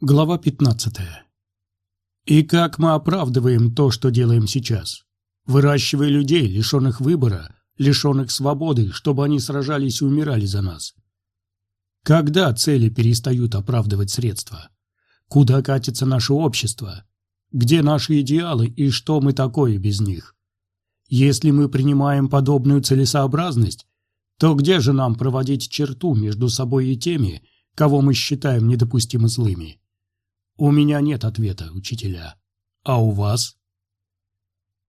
Глава 15. И как мы оправдываем то, что делаем сейчас? Выращивая людей, лишенных выбора, лишенных свободы, чтобы они сражались и умирали за нас. Когда цели перестают оправдывать средства? Куда катится наше общество? Где наши идеалы и что мы такое без них? Если мы принимаем подобную целесообразность, то где же нам проводить черту между собой и теми, кого мы считаем недопустимо злыми? У меня нет ответа, учителя. А у вас?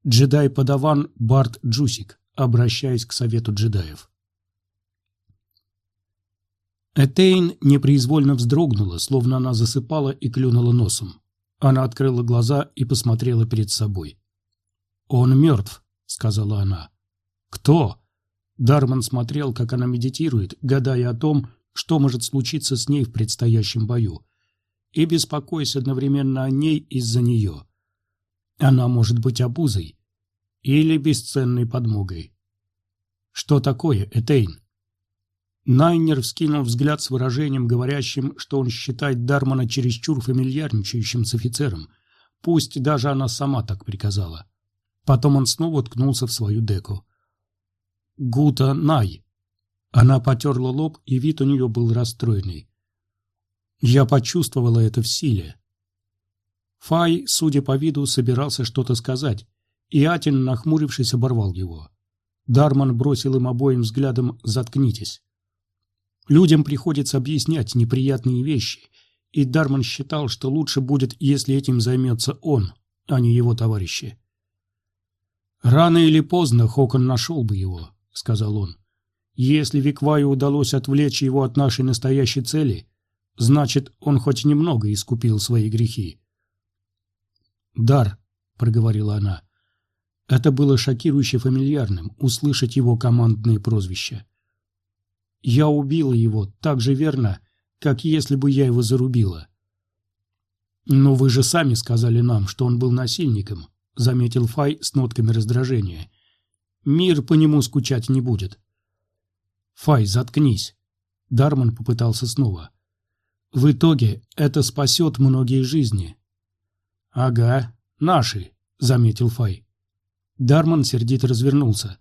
Джедай-подаван Барт Джусик, обращаясь к совету джедаев. Этейн непроизвольно вздрогнула, словно она засыпала и клюнула носом. Она открыла глаза и посмотрела перед собой. «Он мертв», — сказала она. «Кто?» Дарман смотрел, как она медитирует, гадая о том, что может случиться с ней в предстоящем бою и беспокоясь одновременно о ней из-за нее. Она может быть обузой или бесценной подмогой. Что такое Этейн? Найнер вскинул взгляд с выражением, говорящим, что он считает Дармана чересчур фамильярничающим с офицером, пусть даже она сама так приказала. Потом он снова уткнулся в свою деку. «Гута Най». Она потерла лоб, и вид у нее был расстроенный. Я почувствовала это в силе. Фай, судя по виду, собирался что-то сказать, и Атин, нахмурившись, оборвал его. Дарман бросил им обоим взглядом «заткнитесь». Людям приходится объяснять неприятные вещи, и Дарман считал, что лучше будет, если этим займется он, а не его товарищи. «Рано или поздно Хокон нашел бы его», — сказал он. «Если Викваю удалось отвлечь его от нашей настоящей цели, Значит, он хоть немного искупил свои грехи. «Дар», — проговорила она. Это было шокирующе фамильярным, услышать его командные прозвища. «Я убила его так же верно, как если бы я его зарубила». «Но вы же сами сказали нам, что он был насильником», — заметил Фай с нотками раздражения. «Мир по нему скучать не будет». «Фай, заткнись». Дарман попытался снова. В итоге это спасет многие жизни. Ага, наши, заметил Фай. Дарман сердито развернулся.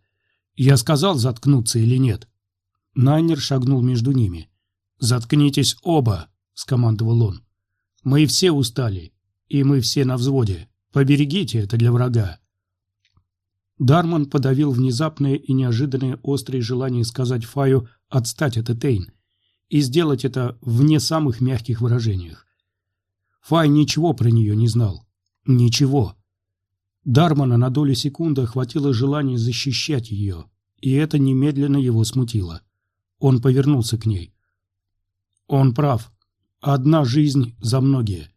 Я сказал заткнуться или нет? Найнер шагнул между ними. «Заткнитесь оба!» — скомандовал он. «Мы все устали, и мы все на взводе. Поберегите это для врага». Дарман подавил внезапное и неожиданное острое желание сказать Фаю отстать от Этейн, и сделать это в не самых мягких выражениях. Фай ничего про нее не знал. Ничего. Дармана на долю секунды охватило желание защищать ее, и это немедленно его смутило. Он повернулся к ней. Он прав. Одна жизнь за многие.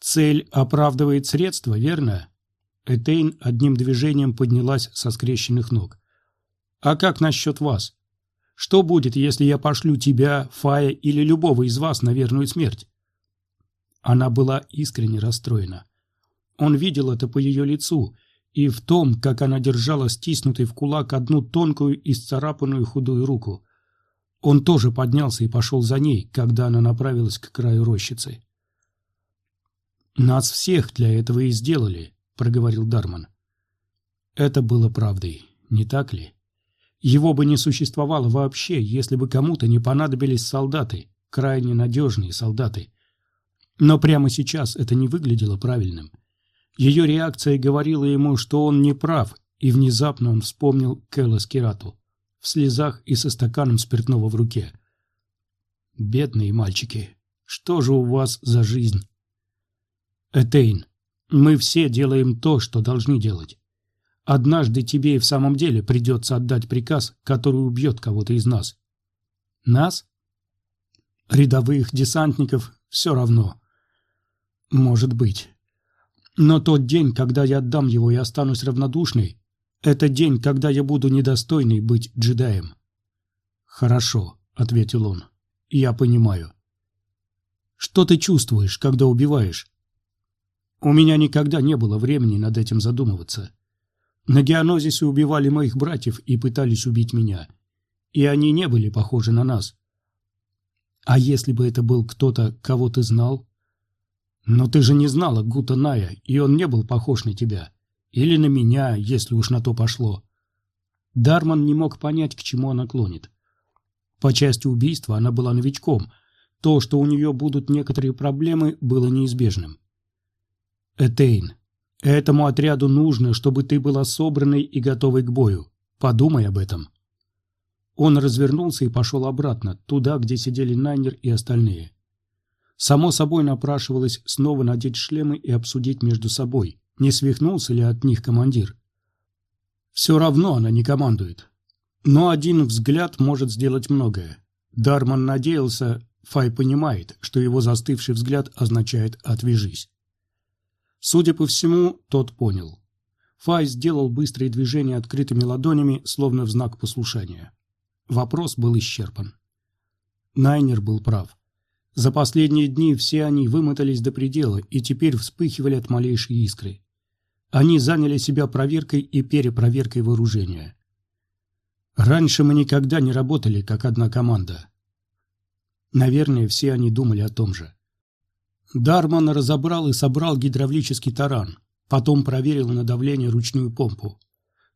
Цель оправдывает средства, верно? Этейн одним движением поднялась со скрещенных ног. А как насчет вас? Что будет, если я пошлю тебя, Фая или любого из вас на верную смерть?» Она была искренне расстроена. Он видел это по ее лицу и в том, как она держала стиснутой в кулак одну тонкую и сцарапанную худую руку. Он тоже поднялся и пошел за ней, когда она направилась к краю рощицы. «Нас всех для этого и сделали», — проговорил Дарман. Это было правдой, не так ли? Его бы не существовало вообще, если бы кому-то не понадобились солдаты, крайне надежные солдаты. Но прямо сейчас это не выглядело правильным. Ее реакция говорила ему, что он не прав, и внезапно он вспомнил Кэлла Скирату в слезах и со стаканом спиртного в руке. «Бедные мальчики, что же у вас за жизнь?» «Этейн, мы все делаем то, что должны делать. Однажды тебе и в самом деле придется отдать приказ, который убьет кого-то из нас. Нас? Рядовых десантников все равно. Может быть. Но тот день, когда я отдам его и останусь равнодушной, это день, когда я буду недостойной быть джедаем. Хорошо, ответил он. Я понимаю. Что ты чувствуешь, когда убиваешь? У меня никогда не было времени над этим задумываться. На Геонозисе убивали моих братьев и пытались убить меня. И они не были похожи на нас. А если бы это был кто-то, кого ты знал? Но ты же не знала Гута Ная, и он не был похож на тебя. Или на меня, если уж на то пошло. Дарман не мог понять, к чему она клонит. По части убийства она была новичком. То, что у нее будут некоторые проблемы, было неизбежным. Этейн, этому отряду нужно, чтобы ты была собранной и готовой к бою. Подумай об этом. Он развернулся и пошел обратно, туда, где сидели Найнер и остальные. Само собой напрашивалось снова надеть шлемы и обсудить между собой, не свихнулся ли от них командир. Все равно она не командует. Но один взгляд может сделать многое. Дарман надеялся, Фай понимает, что его застывший взгляд означает «отвяжись». Судя по всему, тот понял. Фай сделал быстрые движения открытыми ладонями, словно в знак послушания. Вопрос был исчерпан. Найнер был прав. За последние дни все они вымотались до предела и теперь вспыхивали от малейшей искры. Они заняли себя проверкой и перепроверкой вооружения. Раньше мы никогда не работали как одна команда. Наверное, все они думали о том же. Дарман разобрал и собрал гидравлический таран, потом проверил на давление ручную помпу.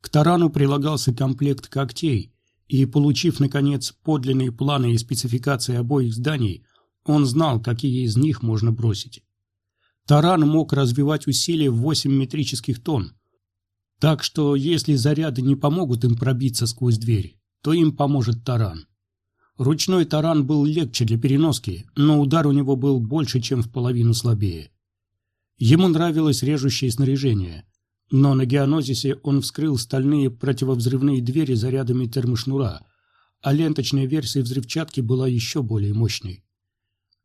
К тарану прилагался комплект когтей, и, получив, наконец, подлинные планы и спецификации обоих зданий, он знал, какие из них можно бросить. Таран мог развивать усилия в 8 метрических тонн. Так что, если заряды не помогут им пробиться сквозь дверь, то им поможет таран. Ручной таран был легче для переноски, но удар у него был больше, чем в половину слабее. Ему нравилось режущее снаряжение, но на геонозисе он вскрыл стальные противовзрывные двери зарядами термошнура, а ленточная версия взрывчатки была еще более мощной.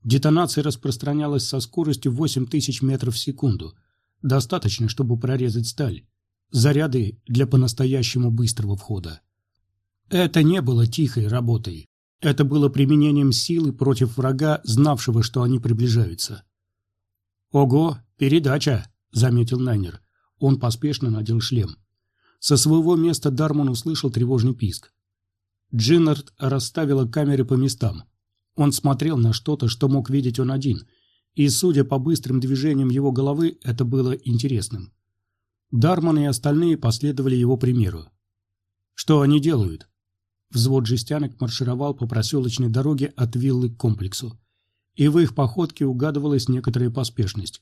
Детонация распространялась со скоростью 8000 метров в секунду. Достаточно, чтобы прорезать сталь. Заряды для по-настоящему быстрого входа. Это не было тихой работой. Это было применением силы против врага, знавшего, что они приближаются. «Ого, передача!» — заметил Найнер. Он поспешно надел шлем. Со своего места Дармон услышал тревожный писк. Джиннард расставила камеры по местам. Он смотрел на что-то, что мог видеть он один, и, судя по быстрым движениям его головы, это было интересным. Дарман и остальные последовали его примеру. Что они делают? Взвод жестянок маршировал по проселочной дороге от виллы к комплексу, и в их походке угадывалась некоторая поспешность.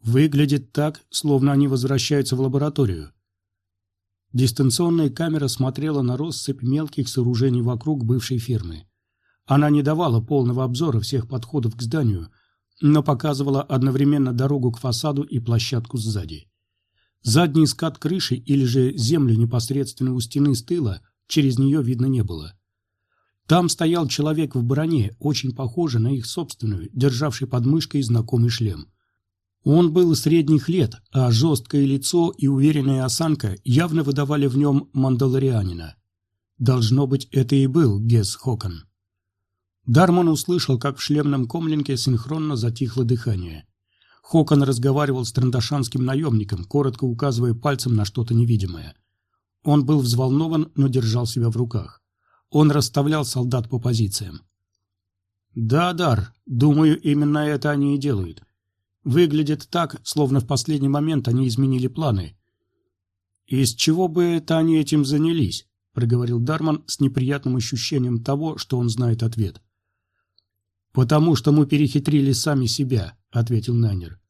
Выглядит так, словно они возвращаются в лабораторию. Дистанционная камера смотрела на россыпь мелких сооружений вокруг бывшей фермы. Она не давала полного обзора всех подходов к зданию, но показывала одновременно дорогу к фасаду и площадку сзади. Задний скат крыши или же землю непосредственно у стены с тыла через нее видно не было. Там стоял человек в броне, очень похожий на их собственную, державший под мышкой знакомый шлем. Он был средних лет, а жесткое лицо и уверенная осанка явно выдавали в нем мандалорианина. Должно быть, это и был Гес Хокон. Дармон услышал, как в шлемном комлинке синхронно затихло дыхание. Хокон разговаривал с трандашанским наемником, коротко указывая пальцем на что-то невидимое. Он был взволнован, но держал себя в руках. Он расставлял солдат по позициям. «Да, Дар, думаю, именно это они и делают. Выглядит так, словно в последний момент они изменили планы». «Из чего бы это они этим занялись?» — проговорил Дарман с неприятным ощущением того, что он знает ответ. «Потому что мы перехитрили сами себя», — ответил Найнер.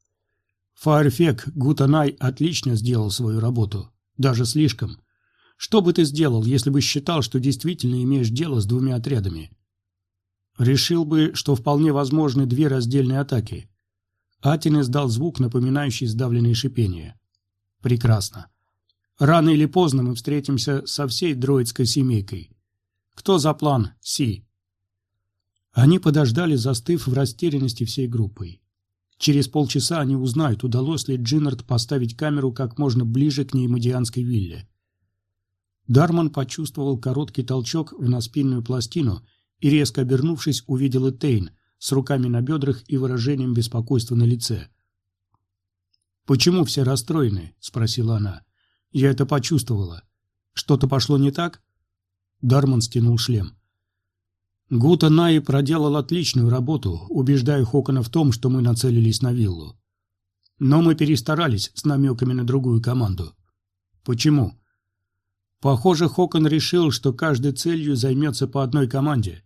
«Фаерфек Гутанай отлично сделал свою работу. Даже слишком. Что бы ты сделал, если бы считал, что действительно имеешь дело с двумя отрядами?» «Решил бы, что вполне возможны две раздельные атаки». Атин издал звук, напоминающий сдавленное шипение. «Прекрасно. Рано или поздно мы встретимся со всей дроидской семейкой. Кто за план, Си?» Они подождали, застыв в растерянности всей группой. Через полчаса они узнают, удалось ли Джиннард поставить камеру как можно ближе к неймодианской вилле. Дарман почувствовал короткий толчок в наспинную пластину и, резко обернувшись, увидел Этейн с руками на бедрах и выражением беспокойства на лице. «Почему все расстроены?» – спросила она. «Я это почувствовала. Что-то пошло не так?» Дарман стянул шлем. Гута Наи проделал отличную работу, убеждая Хокона в том, что мы нацелились на виллу. Но мы перестарались с намеками на другую команду. Почему? Похоже, Хокон решил, что каждой целью займется по одной команде.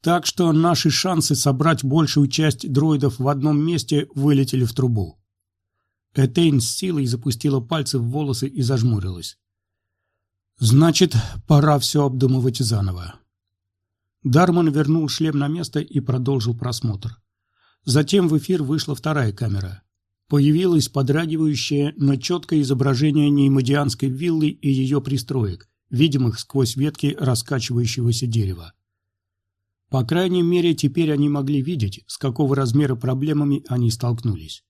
Так что наши шансы собрать большую часть дроидов в одном месте вылетели в трубу. Этейн с силой запустила пальцы в волосы и зажмурилась. «Значит, пора все обдумывать заново». Дарман вернул шлем на место и продолжил просмотр. Затем в эфир вышла вторая камера. Появилось подрагивающее, но четкое изображение неймодианской виллы и ее пристроек, видимых сквозь ветки раскачивающегося дерева. По крайней мере, теперь они могли видеть, с какого размера проблемами они столкнулись.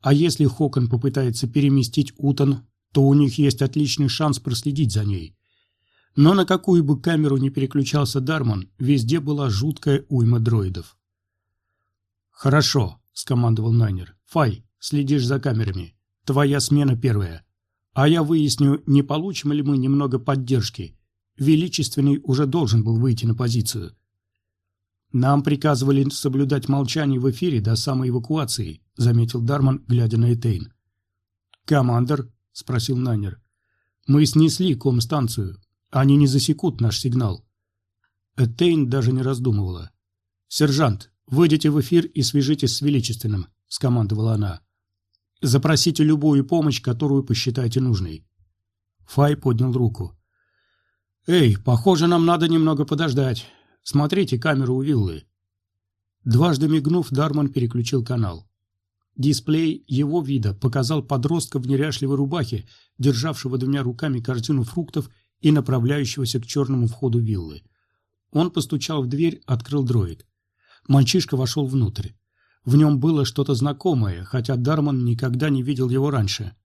А если Хокон попытается переместить Утон, то у них есть отличный шанс проследить за ней. Но на какую бы камеру ни переключался Дарман, везде была жуткая уйма дроидов. «Хорошо», — скомандовал Найнер. «Фай, следишь за камерами. Твоя смена первая. А я выясню, не получим ли мы немного поддержки. Величественный уже должен был выйти на позицию. «Нам приказывали соблюдать молчание в эфире до самой эвакуации», — заметил Дарман, глядя на Этейн. «Командор?» — спросил Найнер. «Мы снесли комстанцию. Они не засекут наш сигнал». Этейн даже не раздумывала. «Сержант, выйдите в эфир и свяжитесь с Величественным», — скомандовала она. «Запросите любую помощь, которую посчитаете нужной». Фай поднял руку. «Эй, похоже, нам надо немного подождать. Смотрите камеру у виллы». Дважды мигнув, Дарман переключил канал. Дисплей его вида показал подростка в неряшливой рубахе, державшего двумя руками корзину фруктов и направляющегося к черному входу виллы. Он постучал в дверь, открыл дроид. Мальчишка вошел внутрь. В нем было что-то знакомое, хотя Дарман никогда не видел его раньше.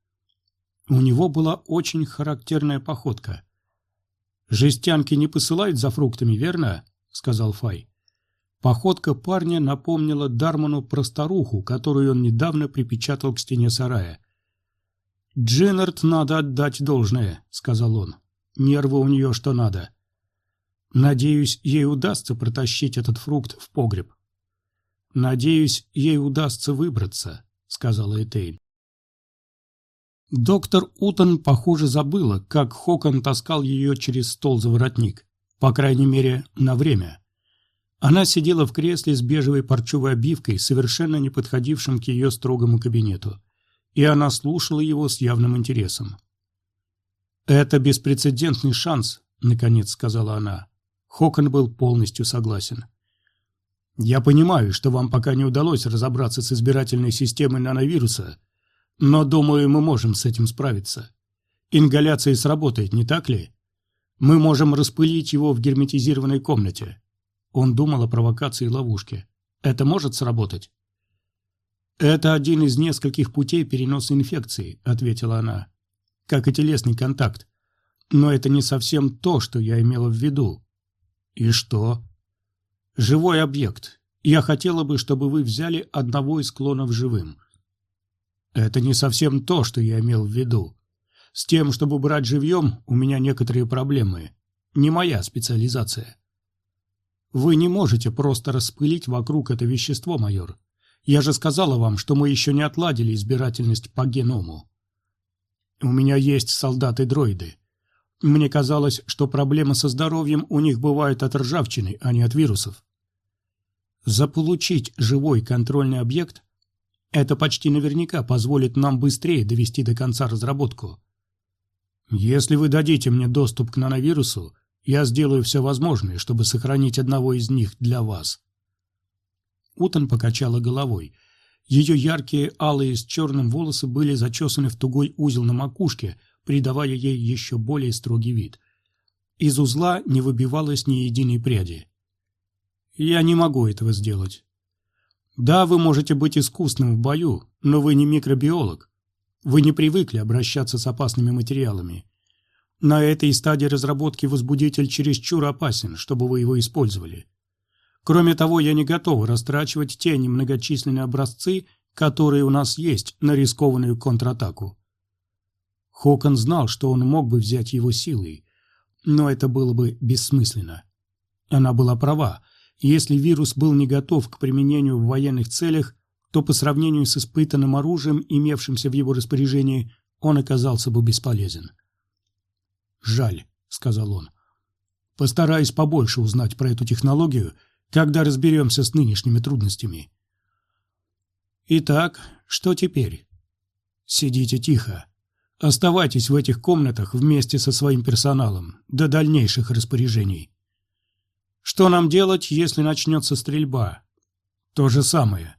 У него была очень характерная походка. «Жестянки не посылают за фруктами, верно?» — сказал Фай. Походка парня напомнила Дарману про старуху, которую он недавно припечатал к стене сарая. «Дженнард надо отдать должное», — сказал он. «Нервы у нее что надо. Надеюсь, ей удастся протащить этот фрукт в погреб». «Надеюсь, ей удастся выбраться», — сказала Этейн. Доктор Утон, похоже, забыла, как Хокон таскал ее через стол за воротник. По крайней мере, на время. Она сидела в кресле с бежевой парчевой обивкой, совершенно не подходившим к ее строгому кабинету. И она слушала его с явным интересом. «Это беспрецедентный шанс», — наконец сказала она. Хокон был полностью согласен. «Я понимаю, что вам пока не удалось разобраться с избирательной системой нановируса, но, думаю, мы можем с этим справиться. Ингаляция сработает, не так ли?» Мы можем распылить его в герметизированной комнате. Он думал о провокации и ловушке. Это может сработать? Это один из нескольких путей переноса инфекции, ответила она. Как и телесный контакт. Но это не совсем то, что я имела в виду. И что? Живой объект. Я хотела бы, чтобы вы взяли одного из клонов живым. Это не совсем то, что я имел в виду. С тем, чтобы брать живьем, у меня некоторые проблемы. Не моя специализация. Вы не можете просто распылить вокруг это вещество, майор. Я же сказала вам, что мы еще не отладили избирательность по геному. У меня есть солдаты-дроиды. Мне казалось, что проблемы со здоровьем у них бывают от ржавчины, а не от вирусов. Заполучить живой контрольный объект – это почти наверняка позволит нам быстрее довести до конца разработку. Если вы дадите мне доступ к нановирусу, я сделаю все возможное, чтобы сохранить одного из них для вас. Утон покачала головой. Ее яркие, алые с черным волосы были зачесаны в тугой узел на макушке, придавая ей еще более строгий вид. Из узла не выбивалось ни единой пряди. «Я не могу этого сделать. Да, вы можете быть искусным в бою, но вы не микробиолог. Вы не привыкли обращаться с опасными материалами. На этой стадии разработки возбудитель чересчур опасен, чтобы вы его использовали. Кроме того, я не готов растрачивать те немногочисленные образцы, которые у нас есть на рискованную контратаку. Хокон знал, что он мог бы взять его силой, но это было бы бессмысленно. Она была права. Если вирус был не готов к применению в военных целях, то по сравнению с испытанным оружием, имевшимся в его распоряжении, он оказался бы бесполезен. «Жаль», — сказал он. «Постараюсь побольше узнать про эту технологию, когда разберемся с нынешними трудностями». «Итак, что теперь?» «Сидите тихо. Оставайтесь в этих комнатах вместе со своим персоналом до дальнейших распоряжений. Что нам делать, если начнется стрельба? То же самое.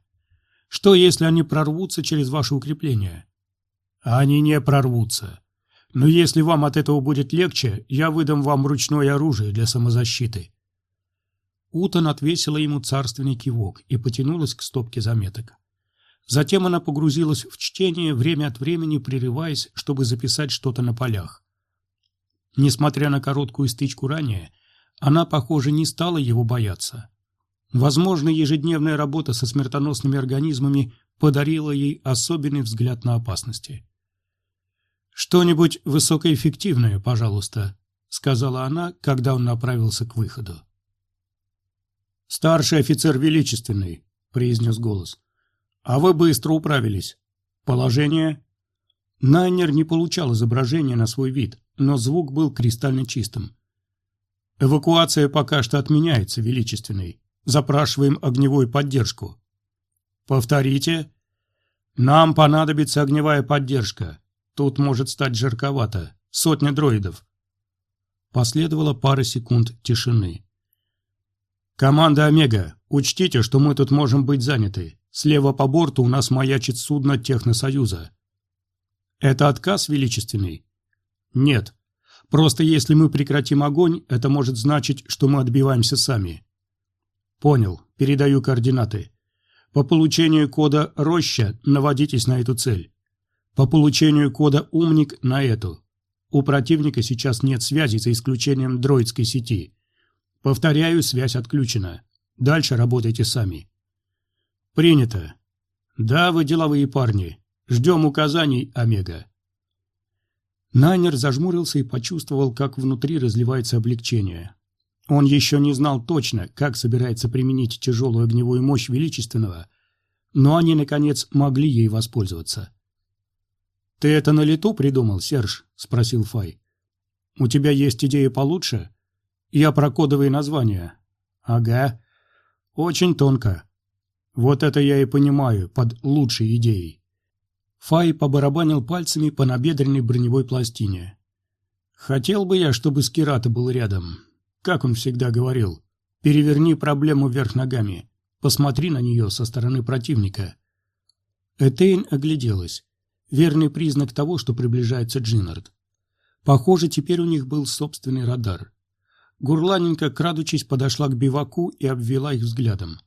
Что, если они прорвутся через ваше укрепление? Они не прорвутся. Но если вам от этого будет легче, я выдам вам ручное оружие для самозащиты. Утон отвесила ему царственный кивок и потянулась к стопке заметок. Затем она погрузилась в чтение, время от времени прерываясь, чтобы записать что-то на полях. Несмотря на короткую стычку ранее, она, похоже, не стала его бояться. Возможно, ежедневная работа со смертоносными организмами подарила ей особенный взгляд на опасности. «Что-нибудь высокоэффективное, пожалуйста», — сказала она, когда он направился к выходу. «Старший офицер Величественный», — произнес голос. А вы быстро управились. Положение? Найнер не получал изображения на свой вид, но звук был кристально чистым. Эвакуация пока что отменяется, Величественный. Запрашиваем огневую поддержку. Повторите. Нам понадобится огневая поддержка. Тут может стать жарковато. Сотня дроидов. Последовала пара секунд тишины. «Команда Омега, учтите, что мы тут можем быть заняты. Слева по борту у нас маячит судно Техносоюза. Это отказ величественный? Нет. Просто если мы прекратим огонь, это может значить, что мы отбиваемся сами. Понял. Передаю координаты. По получению кода «Роща» наводитесь на эту цель. По получению кода «Умник» на эту. У противника сейчас нет связи, за исключением дроидской сети. Повторяю, связь отключена. Дальше работайте сами. «Принято. Да, вы деловые парни. Ждем указаний, Омега». Найнер зажмурился и почувствовал, как внутри разливается облегчение. Он еще не знал точно, как собирается применить тяжелую огневую мощь Величественного, но они, наконец, могли ей воспользоваться. «Ты это на лету придумал, Серж?» – спросил Фай. «У тебя есть идея получше?» «Я про кодовые названия». «Ага. Очень тонко. Вот это я и понимаю под лучшей идеей. Фай побарабанил пальцами по набедренной броневой пластине. Хотел бы я, чтобы Скирата был рядом. Как он всегда говорил, переверни проблему вверх ногами, посмотри на нее со стороны противника. Этейн огляделась. Верный признак того, что приближается Джиннард. Похоже, теперь у них был собственный радар. Гурланенко, крадучись, подошла к биваку и обвела их взглядом.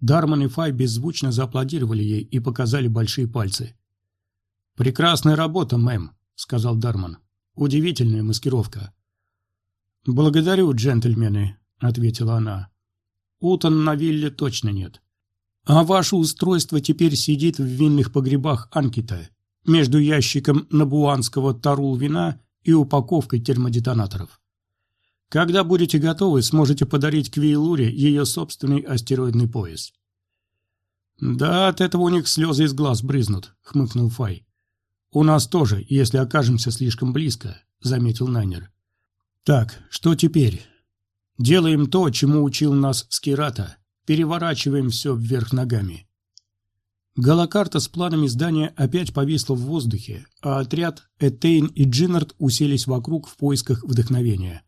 Дарман и Фай беззвучно зааплодировали ей и показали большие пальцы. «Прекрасная работа, мэм», — сказал Дарман. «Удивительная маскировка». «Благодарю, джентльмены», — ответила она. «Утон на вилле точно нет. А ваше устройство теперь сидит в винных погребах Анкита, между ящиком набуанского тарул вина и упаковкой термодетонаторов. Когда будете готовы, сможете подарить Квейлуре ее собственный астероидный пояс. «Да, от этого у них слезы из глаз брызнут», — хмыкнул Фай. «У нас тоже, если окажемся слишком близко», — заметил Найнер. «Так, что теперь? Делаем то, чему учил нас Скирата. Переворачиваем все вверх ногами». Галакарта с планами здания опять повисла в воздухе, а отряд Этейн и Джиннард уселись вокруг в поисках вдохновения.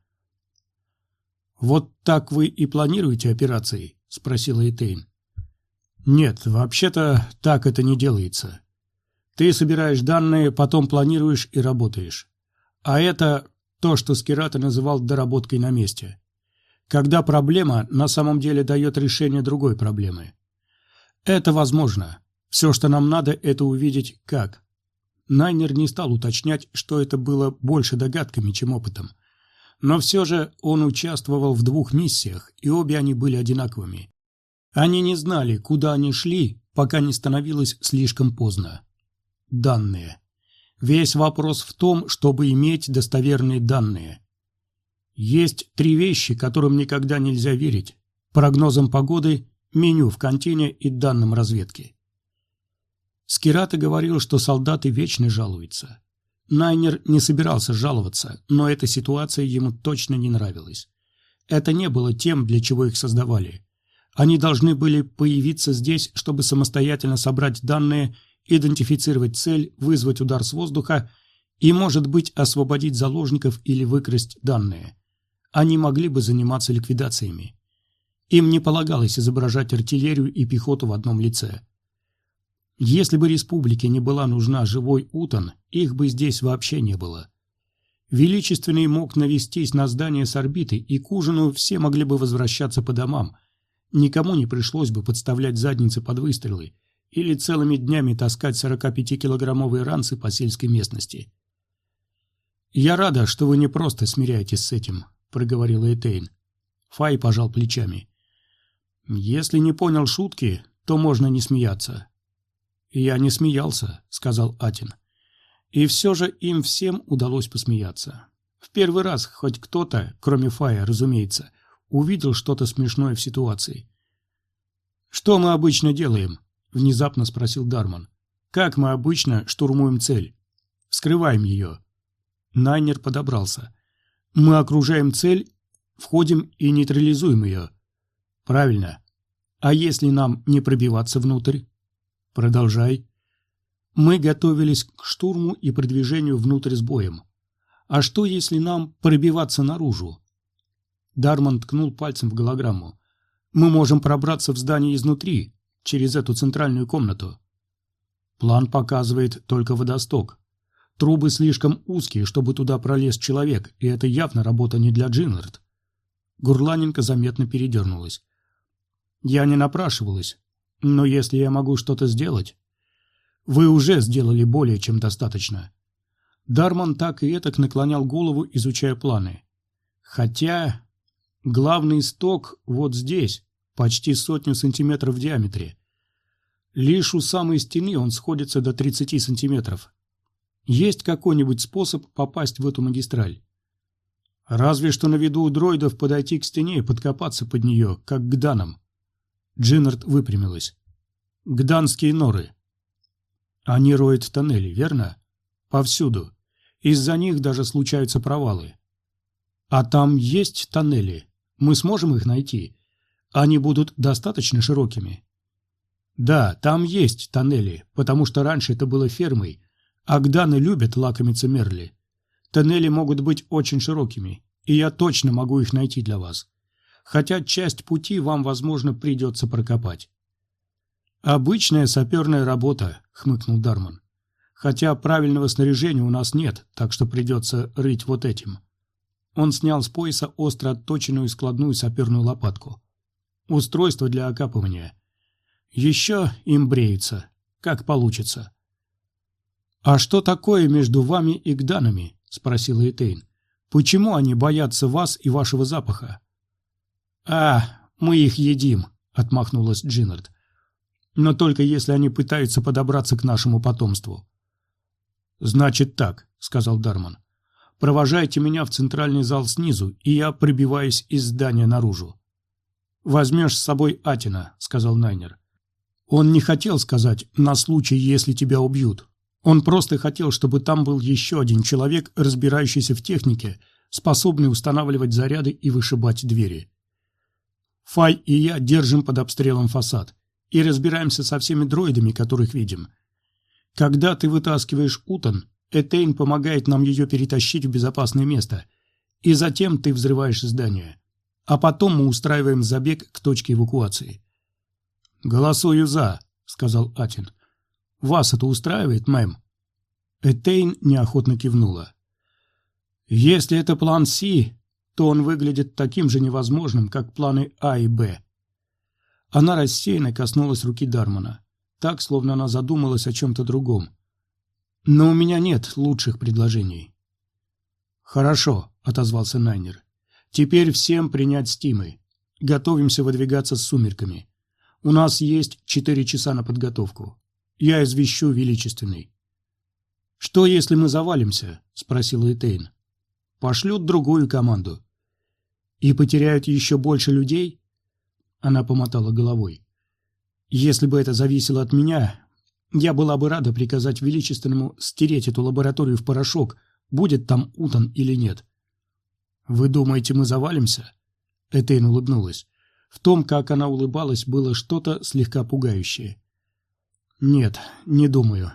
«Вот так вы и планируете операции?» – спросила Этейн. «Нет, вообще-то так это не делается. Ты собираешь данные, потом планируешь и работаешь. А это то, что Скирата называл доработкой на месте. Когда проблема на самом деле дает решение другой проблемы. Это возможно. Все, что нам надо, это увидеть как. Найнер не стал уточнять, что это было больше догадками, чем опытом. Но все же он участвовал в двух миссиях, и обе они были одинаковыми. Они не знали, куда они шли, пока не становилось слишком поздно. Данные. Весь вопрос в том, чтобы иметь достоверные данные. Есть три вещи, которым никогда нельзя верить. Прогнозам погоды, меню в контине и данным разведки. Скирата говорил, что солдаты вечно жалуются. Найнер не собирался жаловаться, но эта ситуация ему точно не нравилась. Это не было тем, для чего их создавали. Они должны были появиться здесь, чтобы самостоятельно собрать данные, идентифицировать цель, вызвать удар с воздуха и, может быть, освободить заложников или выкрасть данные. Они могли бы заниматься ликвидациями. Им не полагалось изображать артиллерию и пехоту в одном лице. Если бы республике не была нужна живой Утон, их бы здесь вообще не было. Величественный мог навестись на здание с орбиты, и к ужину все могли бы возвращаться по домам. Никому не пришлось бы подставлять задницы под выстрелы или целыми днями таскать 45-килограммовые ранцы по сельской местности. «Я рада, что вы не просто смиряетесь с этим», — проговорила Этейн. Фай пожал плечами. «Если не понял шутки, то можно не смеяться. «Я не смеялся», — сказал Атин. И все же им всем удалось посмеяться. В первый раз хоть кто-то, кроме Фая, разумеется, увидел что-то смешное в ситуации. «Что мы обычно делаем?» — внезапно спросил Дарман. «Как мы обычно штурмуем цель? Вскрываем ее». Найнер подобрался. «Мы окружаем цель, входим и нейтрализуем ее». «Правильно. А если нам не пробиваться внутрь?» Продолжай. Мы готовились к штурму и продвижению внутрь с боем. А что, если нам пробиваться наружу? Дарман ткнул пальцем в голограмму. Мы можем пробраться в здание изнутри, через эту центральную комнату. План показывает только водосток. Трубы слишком узкие, чтобы туда пролез человек, и это явно работа не для Джиннард. Гурланенко заметно передернулась. Я не напрашивалась, но если я могу что-то сделать... Вы уже сделали более чем достаточно. Дарман так и этак наклонял голову, изучая планы. Хотя... Главный сток вот здесь, почти сотню сантиметров в диаметре. Лишь у самой стены он сходится до 30 сантиметров. Есть какой-нибудь способ попасть в эту магистраль? Разве что на виду у дроидов подойти к стене и подкопаться под нее, как к данам. Джиннард выпрямилась. «Гданские норы». «Они роют тоннели, верно?» «Повсюду. Из-за них даже случаются провалы». «А там есть тоннели? Мы сможем их найти? Они будут достаточно широкими?» «Да, там есть тоннели, потому что раньше это было фермой, а гданы любят лакомиться мерли. Тоннели могут быть очень широкими, и я точно могу их найти для вас хотя часть пути вам, возможно, придется прокопать. «Обычная саперная работа», — хмыкнул Дарман. «Хотя правильного снаряжения у нас нет, так что придется рыть вот этим». Он снял с пояса остро отточенную складную саперную лопатку. «Устройство для окапывания. Еще им бреются, как получится». «А что такое между вами и гданами?» — спросила Этейн. «Почему они боятся вас и вашего запаха?» «А, мы их едим», — отмахнулась Джиннард. «Но только если они пытаются подобраться к нашему потомству». «Значит так», — сказал Дарман. «Провожайте меня в центральный зал снизу, и я пробиваюсь из здания наружу». «Возьмешь с собой Атина», — сказал Найнер. Он не хотел сказать «на случай, если тебя убьют». Он просто хотел, чтобы там был еще один человек, разбирающийся в технике, способный устанавливать заряды и вышибать двери. Фай и я держим под обстрелом фасад и разбираемся со всеми дроидами, которых видим. Когда ты вытаскиваешь Утон, Этейн помогает нам ее перетащить в безопасное место, и затем ты взрываешь здание. А потом мы устраиваем забег к точке эвакуации. «Голосую за», — сказал Атин. «Вас это устраивает, мэм?» Этейн неохотно кивнула. «Если это план Си, то он выглядит таким же невозможным, как планы А и Б. Она рассеянно коснулась руки Дармана, так, словно она задумалась о чем-то другом. «Но у меня нет лучших предложений». «Хорошо», — отозвался Найнер. «Теперь всем принять стимы. Готовимся выдвигаться с сумерками. У нас есть четыре часа на подготовку. Я извещу Величественный». «Что, если мы завалимся?» — спросил Этейн. «Пошлют другую команду. И потеряют еще больше людей? Она помотала головой. Если бы это зависело от меня, я была бы рада приказать Величественному стереть эту лабораторию в порошок, будет там Утон или нет. «Вы думаете, мы завалимся?» Этейн улыбнулась. В том, как она улыбалась, было что-то слегка пугающее. «Нет, не думаю.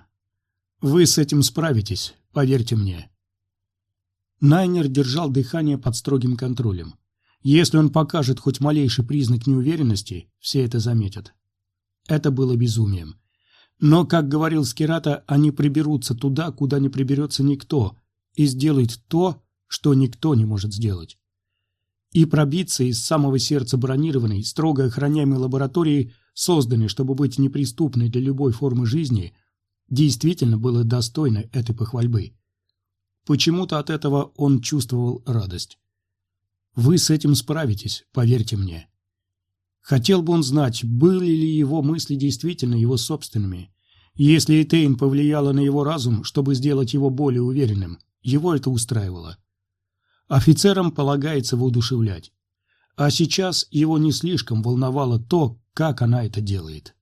Вы с этим справитесь, поверьте мне». Найнер держал дыхание под строгим контролем. Если он покажет хоть малейший признак неуверенности, все это заметят. Это было безумием. Но, как говорил Скирата, они приберутся туда, куда не приберется никто, и сделают то, что никто не может сделать. И пробиться из самого сердца бронированной, строго охраняемой лаборатории, созданной, чтобы быть неприступной для любой формы жизни, действительно было достойно этой похвальбы. Почему-то от этого он чувствовал радость. Вы с этим справитесь, поверьте мне. Хотел бы он знать, были ли его мысли действительно его собственными. Если Этейн повлияла на его разум, чтобы сделать его более уверенным, его это устраивало. Офицерам полагается воодушевлять. А сейчас его не слишком волновало то, как она это делает.